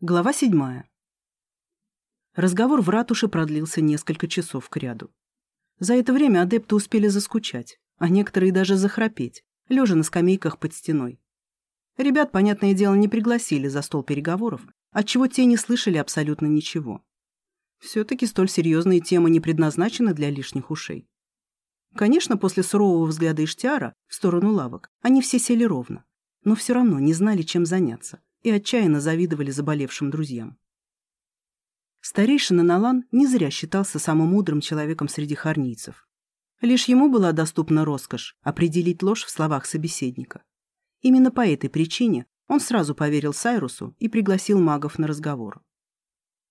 Глава седьмая. Разговор в ратуше продлился несколько часов кряду. За это время адепты успели заскучать, а некоторые даже захрапеть, лежа на скамейках под стеной. Ребят, понятное дело, не пригласили за стол переговоров, отчего те не слышали абсолютно ничего. Все-таки столь серьезные темы не предназначены для лишних ушей. Конечно, после сурового взгляда Иштиара в сторону лавок они все сели ровно, но все равно не знали, чем заняться и отчаянно завидовали заболевшим друзьям. Старейшина Налан не зря считался самым мудрым человеком среди харнийцев. Лишь ему была доступна роскошь определить ложь в словах собеседника. Именно по этой причине он сразу поверил Сайрусу и пригласил магов на разговор.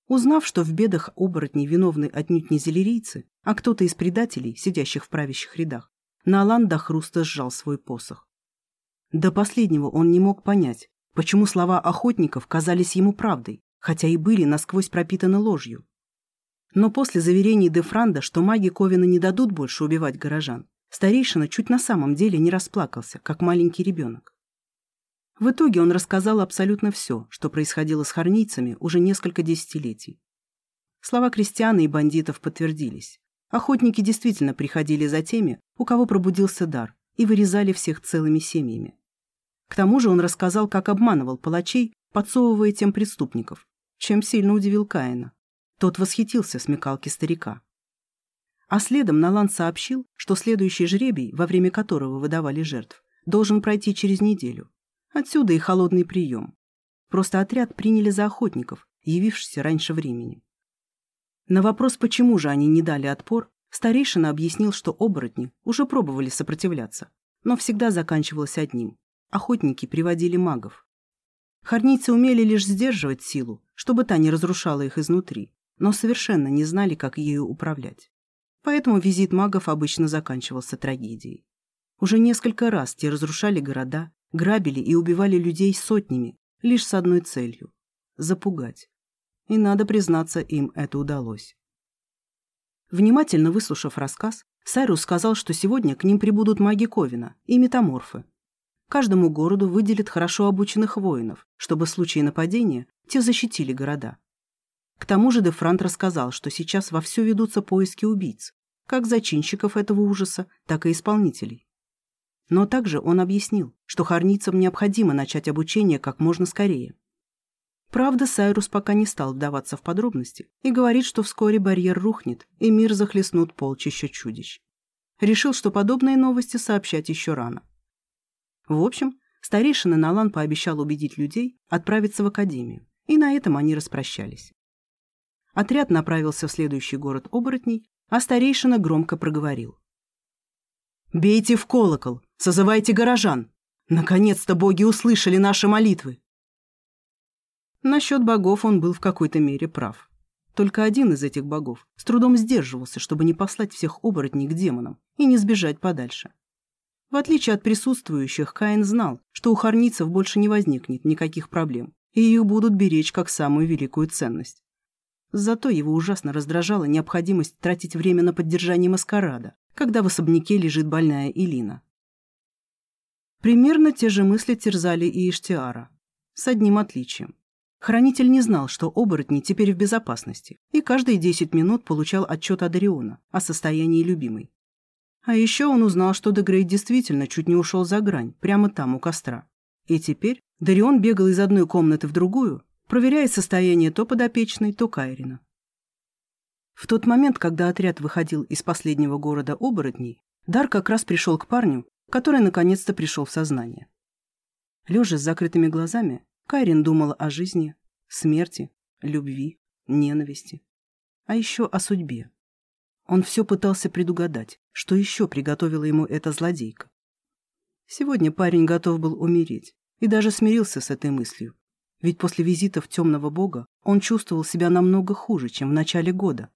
Узнав, что в бедах оборотней виновны отнюдь не зелерийцы, а кто-то из предателей, сидящих в правящих рядах, Налан до хруста сжал свой посох. До последнего он не мог понять, Почему слова охотников казались ему правдой, хотя и были насквозь пропитаны ложью? Но после заверений Дефранда, что маги Ковина не дадут больше убивать горожан, старейшина чуть на самом деле не расплакался, как маленький ребенок. В итоге он рассказал абсолютно все, что происходило с хорницами уже несколько десятилетий. Слова крестьян и бандитов подтвердились. Охотники действительно приходили за теми, у кого пробудился дар, и вырезали всех целыми семьями. К тому же он рассказал, как обманывал палачей, подсовывая тем преступников, чем сильно удивил Каина. Тот восхитился смекалки старика. А следом Налан сообщил, что следующий жребий, во время которого выдавали жертв, должен пройти через неделю. Отсюда и холодный прием. Просто отряд приняли за охотников, явившихся раньше времени. На вопрос, почему же они не дали отпор, старейшина объяснил, что оборотни уже пробовали сопротивляться, но всегда заканчивалось одним Охотники приводили магов. Хорницы умели лишь сдерживать силу, чтобы та не разрушала их изнутри, но совершенно не знали, как ею управлять. Поэтому визит магов обычно заканчивался трагедией. Уже несколько раз те разрушали города, грабили и убивали людей сотнями, лишь с одной целью – запугать. И, надо признаться, им это удалось. Внимательно выслушав рассказ, Сайрус сказал, что сегодня к ним прибудут маги Ковина и метаморфы, Каждому городу выделят хорошо обученных воинов, чтобы в случае нападения те защитили города. К тому же Дефрант рассказал, что сейчас вовсю ведутся поиски убийц, как зачинщиков этого ужаса, так и исполнителей. Но также он объяснил, что хорницам необходимо начать обучение как можно скорее. Правда, Сайрус пока не стал вдаваться в подробности и говорит, что вскоре барьер рухнет, и мир захлестнут полчища чудищ. Решил, что подобные новости сообщать еще рано. В общем, старейшина Налан пообещал убедить людей отправиться в академию, и на этом они распрощались. Отряд направился в следующий город оборотней, а старейшина громко проговорил. «Бейте в колокол! Созывайте горожан! Наконец-то боги услышали наши молитвы!» Насчет богов он был в какой-то мере прав. Только один из этих богов с трудом сдерживался, чтобы не послать всех оборотней к демонам и не сбежать подальше. В отличие от присутствующих, Каин знал, что у хорницев больше не возникнет никаких проблем, и их будут беречь как самую великую ценность. Зато его ужасно раздражала необходимость тратить время на поддержание маскарада, когда в особняке лежит больная Илина. Примерно те же мысли терзали и Иштиара, с одним отличием. Хранитель не знал, что оборотни теперь в безопасности, и каждые 10 минут получал отчет Адариона о состоянии любимой. А еще он узнал, что Дегрей действительно чуть не ушел за грань, прямо там, у костра. И теперь Дарион бегал из одной комнаты в другую, проверяя состояние то подопечной, то Кайрина. В тот момент, когда отряд выходил из последнего города оборотней, Дар как раз пришел к парню, который наконец-то пришел в сознание. Лежа с закрытыми глазами, Кайрин думала о жизни, смерти, любви, ненависти, а еще о судьбе. Он все пытался предугадать, что еще приготовила ему эта злодейка. Сегодня парень готов был умереть и даже смирился с этой мыслью. Ведь после визитов темного бога он чувствовал себя намного хуже, чем в начале года.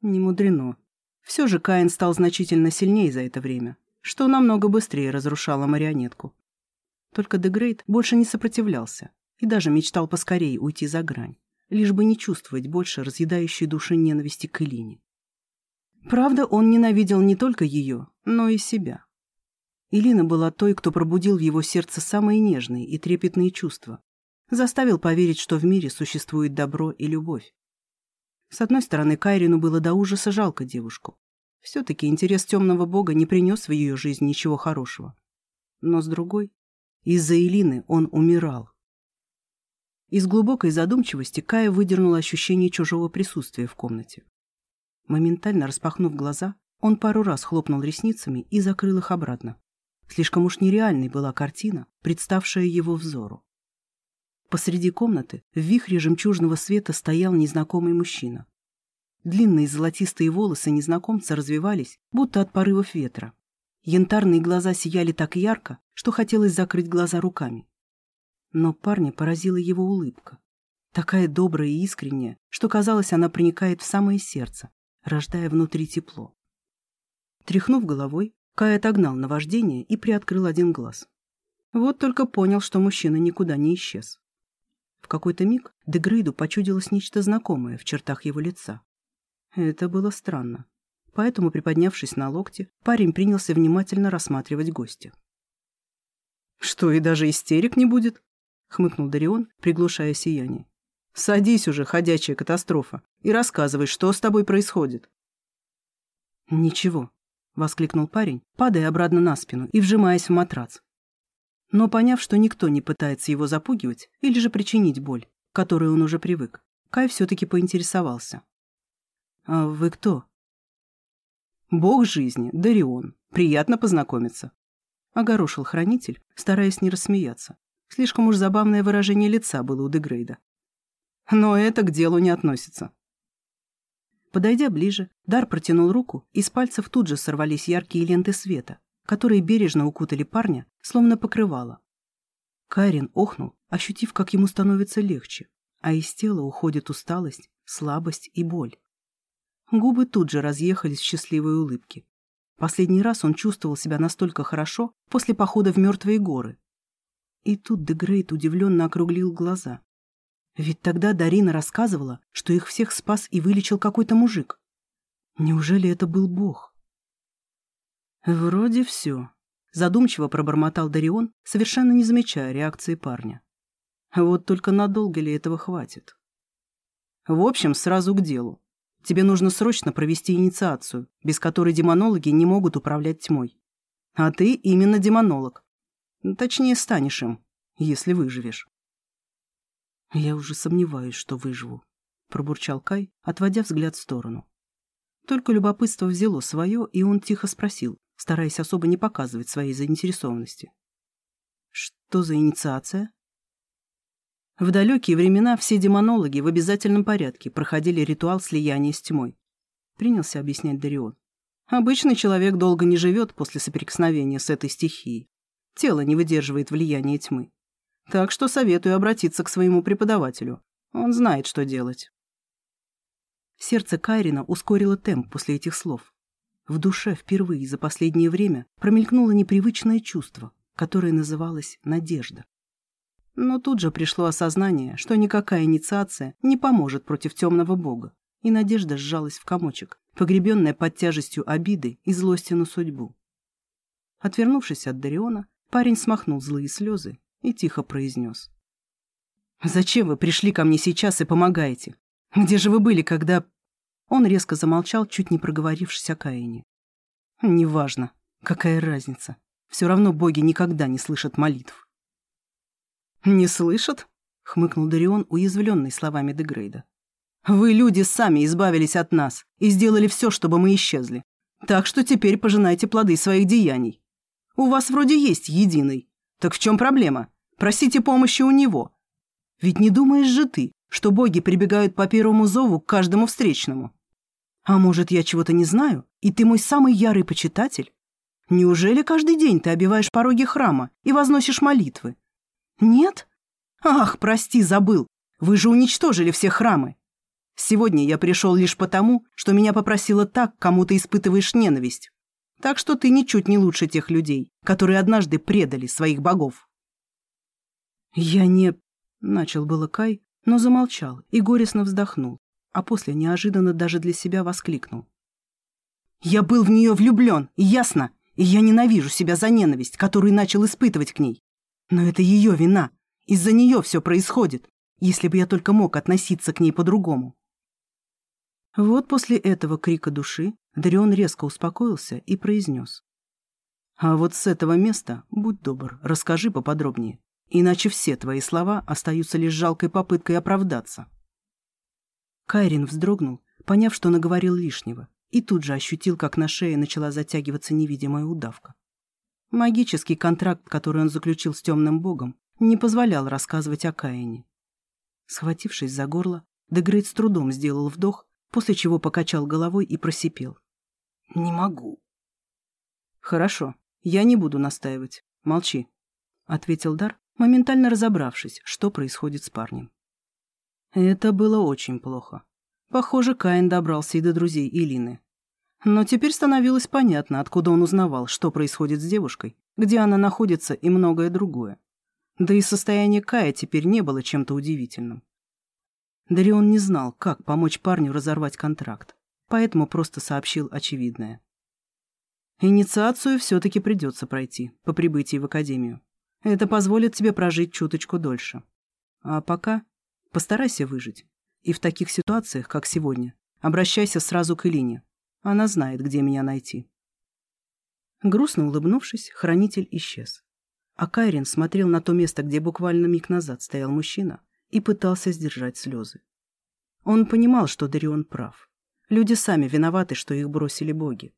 Не мудрено. Все же Каин стал значительно сильнее за это время, что намного быстрее разрушало марионетку. Только Дегрейд больше не сопротивлялся и даже мечтал поскорее уйти за грань, лишь бы не чувствовать больше разъедающей души ненависти к Элине. Правда, он ненавидел не только ее, но и себя. Илина была той, кто пробудил в его сердце самые нежные и трепетные чувства. заставил поверить, что в мире существует добро и любовь. С одной стороны, Кайрину было до ужаса жалко девушку. Все-таки интерес темного бога не принес в ее жизнь ничего хорошего. Но с другой, из-за Элины он умирал. Из глубокой задумчивости Кая выдернула ощущение чужого присутствия в комнате. Моментально распахнув глаза, он пару раз хлопнул ресницами и закрыл их обратно. Слишком уж нереальной была картина, представшая его взору. Посреди комнаты в вихре жемчужного света стоял незнакомый мужчина. Длинные золотистые волосы незнакомца развивались, будто от порывов ветра. Янтарные глаза сияли так ярко, что хотелось закрыть глаза руками. Но парня поразила его улыбка. Такая добрая и искренняя, что казалось, она проникает в самое сердце, рождая внутри тепло. Тряхнув головой, Кай отогнал наваждение и приоткрыл один глаз. Вот только понял, что мужчина никуда не исчез. В какой-то миг Дегрейду почудилось нечто знакомое в чертах его лица. Это было странно. Поэтому, приподнявшись на локте, парень принялся внимательно рассматривать гостя. «Что, и даже истерик не будет?» — хмыкнул Дарион, приглушая сияние. «Садись уже, ходячая катастрофа, и рассказывай, что с тобой происходит». «Ничего», — воскликнул парень, падая обратно на спину и вжимаясь в матрац. Но поняв, что никто не пытается его запугивать или же причинить боль, к которой он уже привык, Кай все-таки поинтересовался. «А вы кто?» «Бог жизни, Дарион. Приятно познакомиться», — огорошил хранитель, стараясь не рассмеяться. Слишком уж забавное выражение лица было у Дегрейда. «Но это к делу не относится». Подойдя ближе, Дар протянул руку, и с пальцев тут же сорвались яркие ленты света, которые бережно укутали парня, словно покрывало. Кайрин охнул, ощутив, как ему становится легче, а из тела уходит усталость, слабость и боль. Губы тут же разъехались в счастливой улыбке. Последний раз он чувствовал себя настолько хорошо после похода в мертвые горы. И тут Дегрейт удивленно округлил глаза. Ведь тогда Дарина рассказывала, что их всех спас и вылечил какой-то мужик. Неужели это был бог? Вроде все. Задумчиво пробормотал Дарион, совершенно не замечая реакции парня. Вот только надолго ли этого хватит? В общем, сразу к делу. Тебе нужно срочно провести инициацию, без которой демонологи не могут управлять тьмой. А ты именно демонолог. Точнее, станешь им, если выживешь. «Я уже сомневаюсь, что выживу», — пробурчал Кай, отводя взгляд в сторону. Только любопытство взяло свое, и он тихо спросил, стараясь особо не показывать своей заинтересованности. «Что за инициация?» В далекие времена все демонологи в обязательном порядке проходили ритуал слияния с тьмой. Принялся объяснять Дарион. Обычный человек долго не живет после соприкосновения с этой стихией. Тело не выдерживает влияния тьмы. Так что советую обратиться к своему преподавателю. Он знает, что делать. Сердце Кайрина ускорило темп после этих слов. В душе впервые за последнее время промелькнуло непривычное чувство, которое называлось надежда. Но тут же пришло осознание, что никакая инициация не поможет против темного бога, и надежда сжалась в комочек, погребенная под тяжестью обиды и злости на судьбу. Отвернувшись от Дариона, парень смахнул злые слезы и тихо произнес. «Зачем вы пришли ко мне сейчас и помогаете? Где же вы были, когда...» Он резко замолчал, чуть не проговорившись о Каине. «Неважно. Какая разница? Все равно боги никогда не слышат молитв». «Не слышат?» — хмыкнул Дарион, уязвленный словами Дегрейда. «Вы, люди, сами избавились от нас и сделали все, чтобы мы исчезли. Так что теперь пожинайте плоды своих деяний. У вас вроде есть единый, так в чем проблема? Просите помощи у него. Ведь не думаешь же ты, что боги прибегают по первому зову к каждому встречному? А может, я чего-то не знаю, и ты мой самый ярый почитатель? Неужели каждый день ты обиваешь пороги храма и возносишь молитвы? Нет? Ах, прости, забыл. Вы же уничтожили все храмы. Сегодня я пришел лишь потому, что меня попросила так, кому ты испытываешь ненависть. Так что ты ничуть не лучше тех людей, которые однажды предали своих богов. Я не... Начал было Кай, но замолчал и горестно вздохнул, а после неожиданно даже для себя воскликнул. Я был в нее влюблен, ясно, и я ненавижу себя за ненависть, которую начал испытывать к ней. Но это ее вина, Из-за нее все происходит, если бы я только мог относиться к ней по-другому. Вот после этого крика души Дарион резко успокоился и произнес. «А вот с этого места, будь добр, расскажи поподробнее, иначе все твои слова остаются лишь жалкой попыткой оправдаться». Кайрин вздрогнул, поняв, что наговорил лишнего, и тут же ощутил, как на шее начала затягиваться невидимая удавка. Магический контракт, который он заключил с темным богом, не позволял рассказывать о Каине. Схватившись за горло, Дегрейд с трудом сделал вдох, после чего покачал головой и просипел. «Не могу». «Хорошо, я не буду настаивать. Молчи», — ответил Дар, моментально разобравшись, что происходит с парнем. Это было очень плохо. Похоже, Каин добрался и до друзей Илины. Но теперь становилось понятно, откуда он узнавал, что происходит с девушкой, где она находится и многое другое. Да и состояние Кая теперь не было чем-то удивительным. Дарион не знал, как помочь парню разорвать контракт, поэтому просто сообщил очевидное. Инициацию все-таки придется пройти по прибытии в Академию. Это позволит тебе прожить чуточку дольше. А пока постарайся выжить. И в таких ситуациях, как сегодня, обращайся сразу к Элине. Она знает, где меня найти. Грустно улыбнувшись, хранитель исчез. А Кайрин смотрел на то место, где буквально миг назад стоял мужчина, и пытался сдержать слезы. Он понимал, что Дарион прав. Люди сами виноваты, что их бросили боги.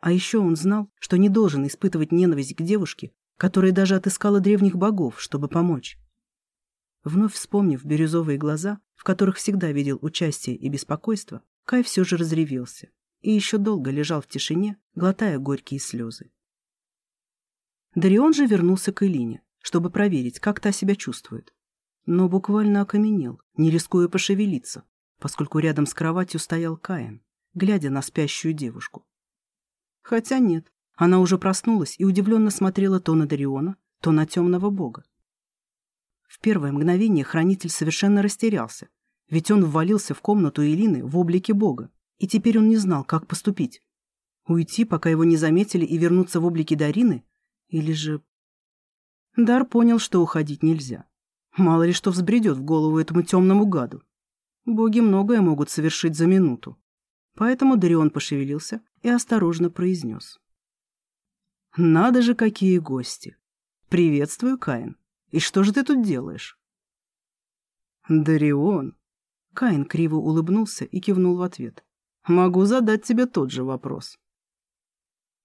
А еще он знал, что не должен испытывать ненависть к девушке, которая даже отыскала древних богов, чтобы помочь. Вновь вспомнив бирюзовые глаза, в которых всегда видел участие и беспокойство, Кай все же разревелся и еще долго лежал в тишине, глотая горькие слезы. Дарион же вернулся к Элине, чтобы проверить, как та себя чувствует. Но буквально окаменел, не рискуя пошевелиться, поскольку рядом с кроватью стоял Каин, глядя на спящую девушку. Хотя нет, она уже проснулась и удивленно смотрела то на Дариона, то на темного бога. В первое мгновение хранитель совершенно растерялся, ведь он ввалился в комнату Элины в облике бога, и теперь он не знал, как поступить. Уйти, пока его не заметили, и вернуться в облике Дарины, или же... Дар понял, что уходить нельзя. Мало ли что взбредет в голову этому темному гаду. Боги многое могут совершить за минуту. Поэтому Дарион пошевелился и осторожно произнес. «Надо же, какие гости! Приветствую, Каин. И что же ты тут делаешь?» «Дарион!» Каин криво улыбнулся и кивнул в ответ. «Могу задать тебе тот же вопрос.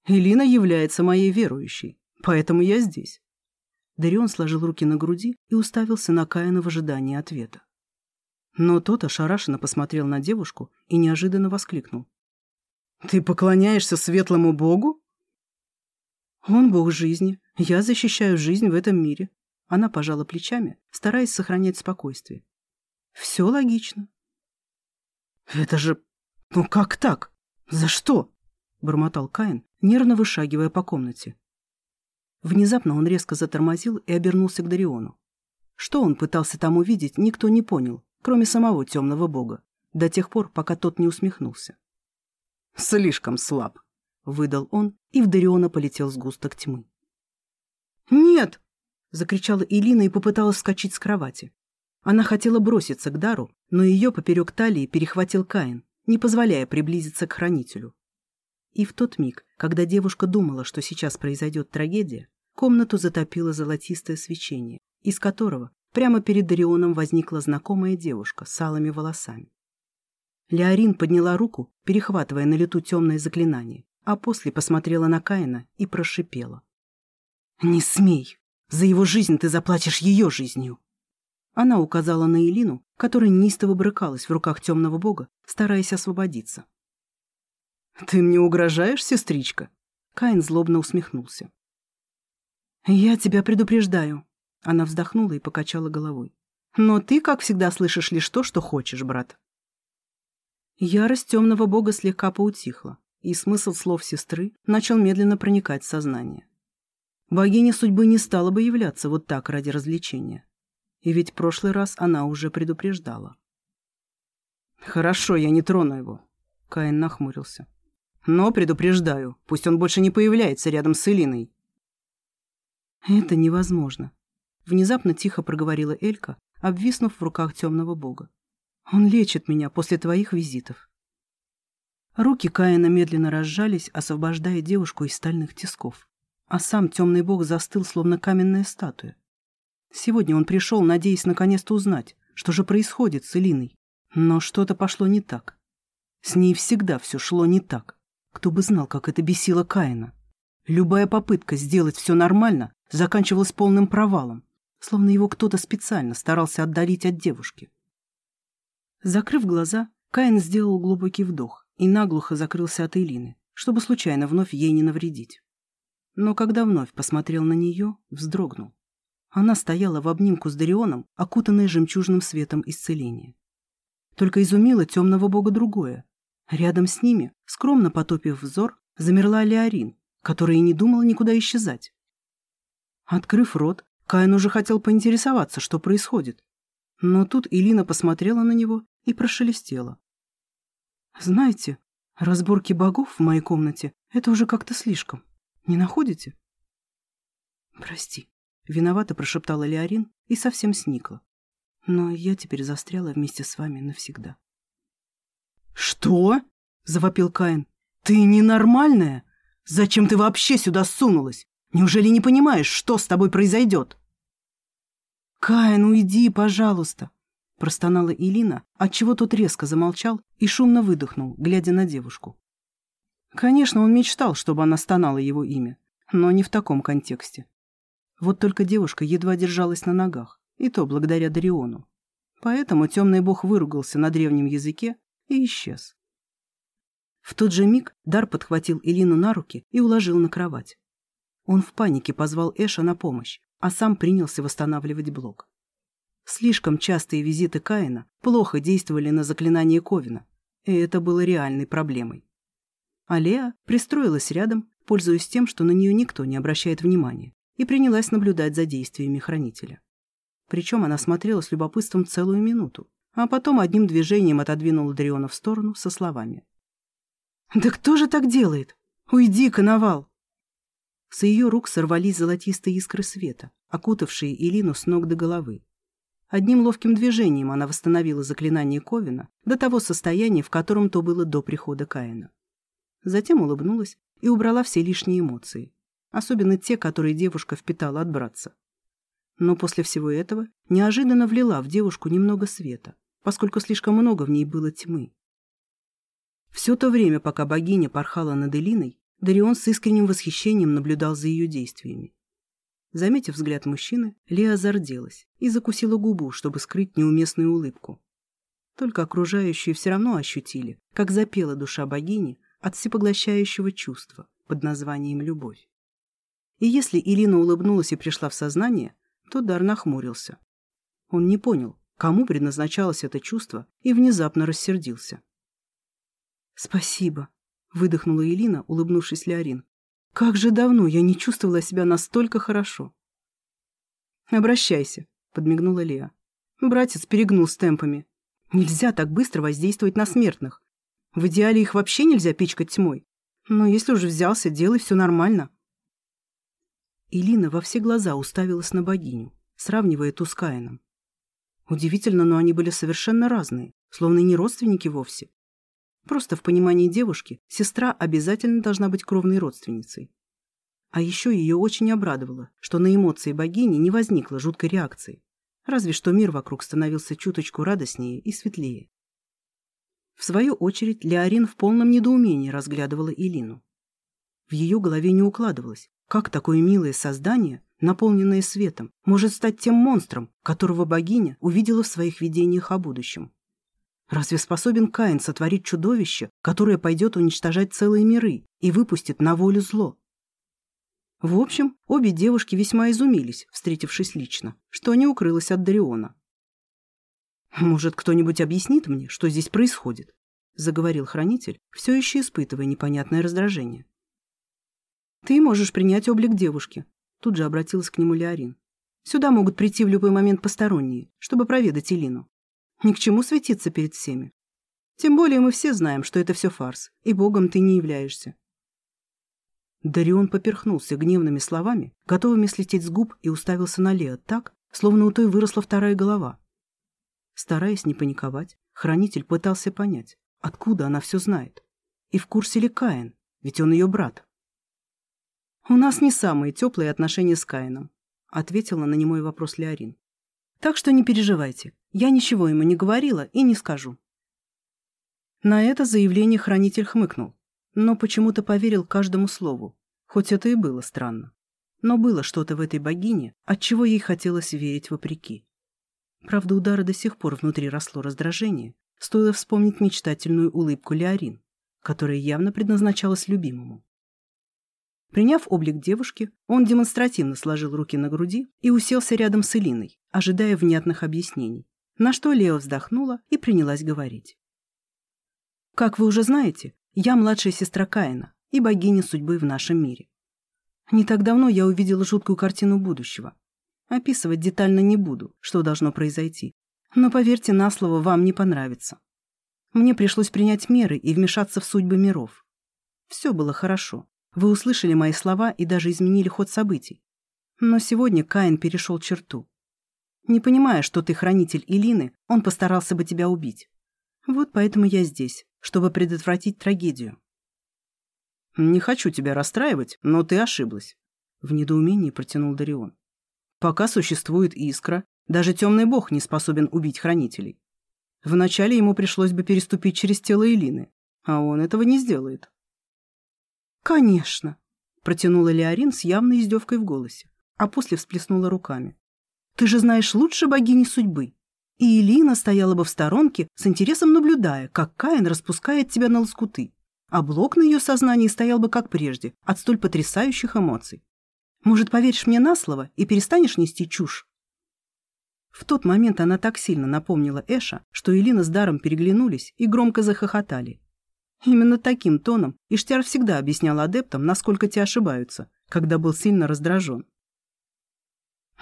Элина является моей верующей. Поэтому я здесь. Дарион сложил руки на груди и уставился на Каина в ожидании ответа. Но тот ошарашенно посмотрел на девушку и неожиданно воскликнул. «Ты поклоняешься светлому богу?» «Он бог жизни. Я защищаю жизнь в этом мире». Она пожала плечами, стараясь сохранять спокойствие. «Все логично». «Это же... Ну как так? За что?» — бормотал Каин, нервно вышагивая по комнате. Внезапно он резко затормозил и обернулся к Дариону. Что он пытался там увидеть, никто не понял, кроме самого темного бога, до тех пор, пока тот не усмехнулся. «Слишком слаб», — выдал он, и в Дариона полетел сгусток тьмы. «Нет!» — закричала Илина и попыталась вскочить с кровати. Она хотела броситься к Дару, но ее поперек талии перехватил Каин, не позволяя приблизиться к хранителю. И в тот миг, когда девушка думала, что сейчас произойдет трагедия, комнату затопило золотистое свечение, из которого прямо перед Дарионом возникла знакомая девушка с алыми волосами. Леорин подняла руку, перехватывая на лету темное заклинание, а после посмотрела на Каина и прошипела. «Не смей! За его жизнь ты заплатишь ее жизнью!» Она указала на Элину, которая неистово брыкалась в руках темного бога, стараясь освободиться. «Ты мне угрожаешь, сестричка?» Каин злобно усмехнулся. «Я тебя предупреждаю». Она вздохнула и покачала головой. «Но ты, как всегда, слышишь лишь то, что хочешь, брат». Ярость темного бога слегка поутихла, и смысл слов сестры начал медленно проникать в сознание. Богиня судьбы не стала бы являться вот так ради развлечения. И ведь в прошлый раз она уже предупреждала. «Хорошо, я не трону его», — Каин нахмурился. Но предупреждаю, пусть он больше не появляется рядом с Элиной. Это невозможно. внезапно тихо проговорила Элька, обвиснув в руках темного бога. «Он лечит меня после твоих визитов». Руки Каина медленно разжались, освобождая девушку из стальных тисков. А сам темный бог застыл, словно каменная статуя. Сегодня он пришел, надеясь наконец-то узнать, что же происходит с Элиной. Но что-то пошло не так. С ней всегда все шло не так. Кто бы знал, как это бесило Каина. Любая попытка сделать все нормально заканчивалась полным провалом, словно его кто-то специально старался отдалить от девушки. Закрыв глаза, Каин сделал глубокий вдох и наглухо закрылся от Элины, чтобы случайно вновь ей не навредить. Но когда вновь посмотрел на нее, вздрогнул. Она стояла в обнимку с Дарионом, окутанная жемчужным светом исцеления. Только изумило темного бога другое. Рядом с ними, скромно потопив взор, замерла Леорин, которая и не думала никуда исчезать. Открыв рот, Каин уже хотел поинтересоваться, что происходит. Но тут Илина посмотрела на него и прошелестела. Знаете, разборки богов в моей комнате — это уже как-то слишком. Не находите? Прости. Виновато прошептала Леорин и совсем сникла. Но я теперь застряла вместе с вами навсегда. «Что?» — завопил Каин. «Ты ненормальная? Зачем ты вообще сюда сунулась? Неужели не понимаешь, что с тобой произойдет?» «Каин, уйди, пожалуйста!» Простонала Илина, отчего тот резко замолчал и шумно выдохнул, глядя на девушку. Конечно, он мечтал, чтобы она стонала его имя, но не в таком контексте. Вот только девушка едва держалась на ногах, и то благодаря Дариону. Поэтому темный бог выругался на древнем языке и исчез. В тот же миг Дар подхватил Илину на руки и уложил на кровать. Он в панике позвал Эша на помощь, а сам принялся восстанавливать блок. Слишком частые визиты Каина плохо действовали на заклинание Ковина, и это было реальной проблемой. Алеа пристроилась рядом, пользуясь тем, что на нее никто не обращает внимания, и принялась наблюдать за действиями хранителя. Причем она смотрела с любопытством целую минуту, а потом одним движением отодвинула Дриона в сторону со словами. «Да кто же так делает? Уйди, коновал!» С ее рук сорвались золотистые искры света, окутавшие Илину с ног до головы. Одним ловким движением она восстановила заклинание Ковина до того состояния, в котором то было до прихода Каина. Затем улыбнулась и убрала все лишние эмоции, особенно те, которые девушка впитала от братца. Но после всего этого неожиданно влила в девушку немного света, поскольку слишком много в ней было тьмы. Все то время, пока богиня порхала над Элиной, Дарион с искренним восхищением наблюдал за ее действиями. Заметив взгляд мужчины, Леа зарделась и закусила губу, чтобы скрыть неуместную улыбку. Только окружающие все равно ощутили, как запела душа богини от всепоглощающего чувства под названием «любовь». И если Ирина улыбнулась и пришла в сознание, то Дар нахмурился. Он не понял, кому предназначалось это чувство, и внезапно рассердился. «Спасибо», — выдохнула Элина, улыбнувшись Леорин. Как же давно я не чувствовала себя настолько хорошо. «Обращайся», — подмигнула Леа. Братец перегнул с темпами. Нельзя так быстро воздействовать на смертных. В идеале их вообще нельзя пичкать тьмой. Но если уже взялся, делай все нормально. Илина во все глаза уставилась на богиню, сравнивая ту с Каином. Удивительно, но они были совершенно разные, словно не родственники вовсе. Просто в понимании девушки сестра обязательно должна быть кровной родственницей. А еще ее очень обрадовало, что на эмоции богини не возникло жуткой реакции, разве что мир вокруг становился чуточку радостнее и светлее. В свою очередь Леорин в полном недоумении разглядывала Илину. В ее голове не укладывалось, как такое милое создание, наполненное светом, может стать тем монстром, которого богиня увидела в своих видениях о будущем. Разве способен Каин сотворить чудовище, которое пойдет уничтожать целые миры и выпустит на волю зло? В общем, обе девушки весьма изумились, встретившись лично, что не укрылось от Дариона. «Может, кто-нибудь объяснит мне, что здесь происходит?» — заговорил хранитель, все еще испытывая непонятное раздражение. «Ты можешь принять облик девушки», — тут же обратилась к нему Леорин. «Сюда могут прийти в любой момент посторонние, чтобы проведать Илину. Ни к чему светиться перед всеми. Тем более мы все знаем, что это все фарс, и богом ты не являешься. Дарион поперхнулся гневными словами, готовыми слететь с губ, и уставился на Лео так, словно у той выросла вторая голова. Стараясь не паниковать, хранитель пытался понять, откуда она все знает. И в курсе ли Каин, ведь он ее брат. «У нас не самые теплые отношения с Каином», — ответила на немой вопрос Леорин. «Так что не переживайте, я ничего ему не говорила и не скажу». На это заявление хранитель хмыкнул, но почему-то поверил каждому слову, хоть это и было странно. Но было что-то в этой богине, от чего ей хотелось верить вопреки. Правда, удара до сих пор внутри росло раздражение, стоило вспомнить мечтательную улыбку Леорин, которая явно предназначалась любимому. Приняв облик девушки, он демонстративно сложил руки на груди и уселся рядом с Элиной, ожидая внятных объяснений, на что Лео вздохнула и принялась говорить. Как вы уже знаете, я младшая сестра Каина и богиня судьбы в нашем мире. Не так давно я увидела жуткую картину будущего. Описывать детально не буду, что должно произойти. Но поверьте на слово, вам не понравится. Мне пришлось принять меры и вмешаться в судьбы миров. Все было хорошо. Вы услышали мои слова и даже изменили ход событий. Но сегодня Каин перешел черту. Не понимая, что ты хранитель Илины, он постарался бы тебя убить. Вот поэтому я здесь, чтобы предотвратить трагедию. «Не хочу тебя расстраивать, но ты ошиблась», — в недоумении протянул Дарион. «Пока существует искра, даже темный бог не способен убить хранителей. Вначале ему пришлось бы переступить через тело Элины, а он этого не сделает». «Конечно», — протянула Леорин с явной издевкой в голосе, а после всплеснула руками. «Ты же знаешь лучше богини судьбы и Элина стояла бы в сторонке, с интересом наблюдая, как Каин распускает тебя на лоскуты, а блок на ее сознании стоял бы как прежде, от столь потрясающих эмоций. Может, поверишь мне на слово и перестанешь нести чушь? В тот момент она так сильно напомнила Эша, что Элина с Даром переглянулись и громко захохотали. Именно таким тоном Иштяр всегда объяснял адептам, насколько те ошибаются, когда был сильно раздражен.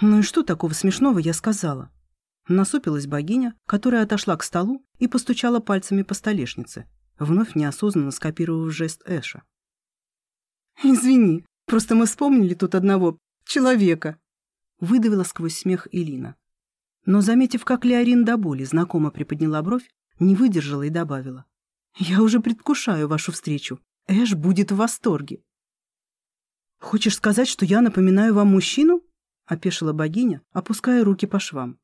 «Ну и что такого смешного я сказала?» Насупилась богиня, которая отошла к столу и постучала пальцами по столешнице, вновь неосознанно скопировав жест Эша. «Извини, просто мы вспомнили тут одного человека», выдавила сквозь смех Элина. Но, заметив, как Леорин до боли знакомо приподняла бровь, не выдержала и добавила. «Я уже предвкушаю вашу встречу. Эш будет в восторге». «Хочешь сказать, что я напоминаю вам мужчину?» — опешила богиня, опуская руки по швам.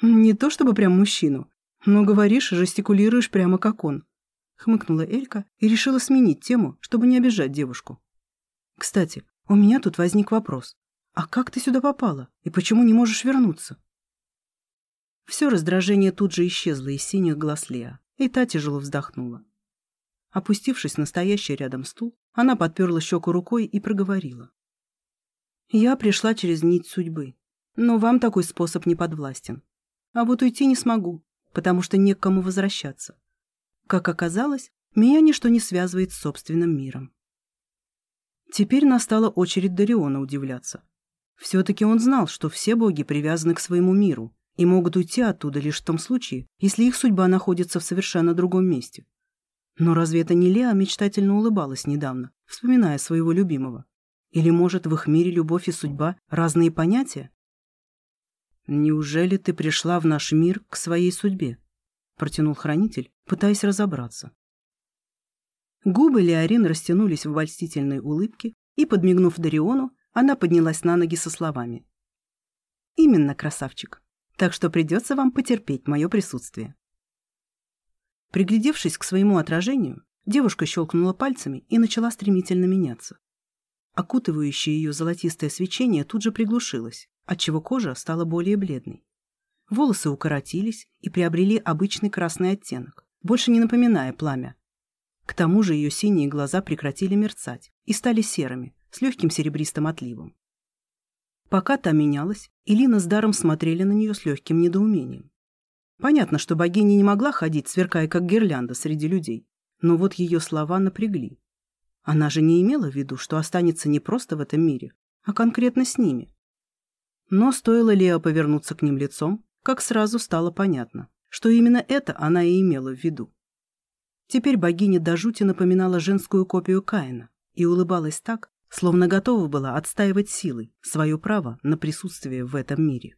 «Не то чтобы прям мужчину, но говоришь и жестикулируешь прямо как он», — хмыкнула Элька и решила сменить тему, чтобы не обижать девушку. «Кстати, у меня тут возник вопрос. А как ты сюда попала и почему не можешь вернуться?» Все раздражение тут же исчезло из синих глаз Леа, и та тяжело вздохнула. Опустившись на стоящий рядом стул, она подперла щеку рукой и проговорила. «Я пришла через нить судьбы, но вам такой способ не подвластен. А вот уйти не смогу, потому что не к кому возвращаться. Как оказалось, меня ничто не связывает с собственным миром. Теперь настала очередь Дариона удивляться. Все-таки он знал, что все боги привязаны к своему миру и могут уйти оттуда лишь в том случае, если их судьба находится в совершенно другом месте. Но разве это не Леа мечтательно улыбалась недавно, вспоминая своего любимого? Или, может, в их мире любовь и судьба – разные понятия? «Неужели ты пришла в наш мир к своей судьбе?» — протянул хранитель, пытаясь разобраться. Губы Леорин растянулись в обольстительной улыбке, и, подмигнув Дариону, она поднялась на ноги со словами. «Именно, красавчик. Так что придется вам потерпеть мое присутствие». Приглядевшись к своему отражению, девушка щелкнула пальцами и начала стремительно меняться. Окутывающее ее золотистое свечение тут же приглушилось, отчего кожа стала более бледной. Волосы укоротились и приобрели обычный красный оттенок, больше не напоминая пламя. К тому же ее синие глаза прекратили мерцать и стали серыми, с легким серебристым отливом. Пока та менялась, Илина с Даром смотрели на нее с легким недоумением. Понятно, что богиня не могла ходить, сверкая как гирлянда среди людей, но вот ее слова напрягли. Она же не имела в виду, что останется не просто в этом мире, а конкретно с ними. Но стоило Лео повернуться к ним лицом, как сразу стало понятно, что именно это она и имела в виду. Теперь богиня до жути напоминала женскую копию Каина и улыбалась так, словно готова была отстаивать силой свое право на присутствие в этом мире.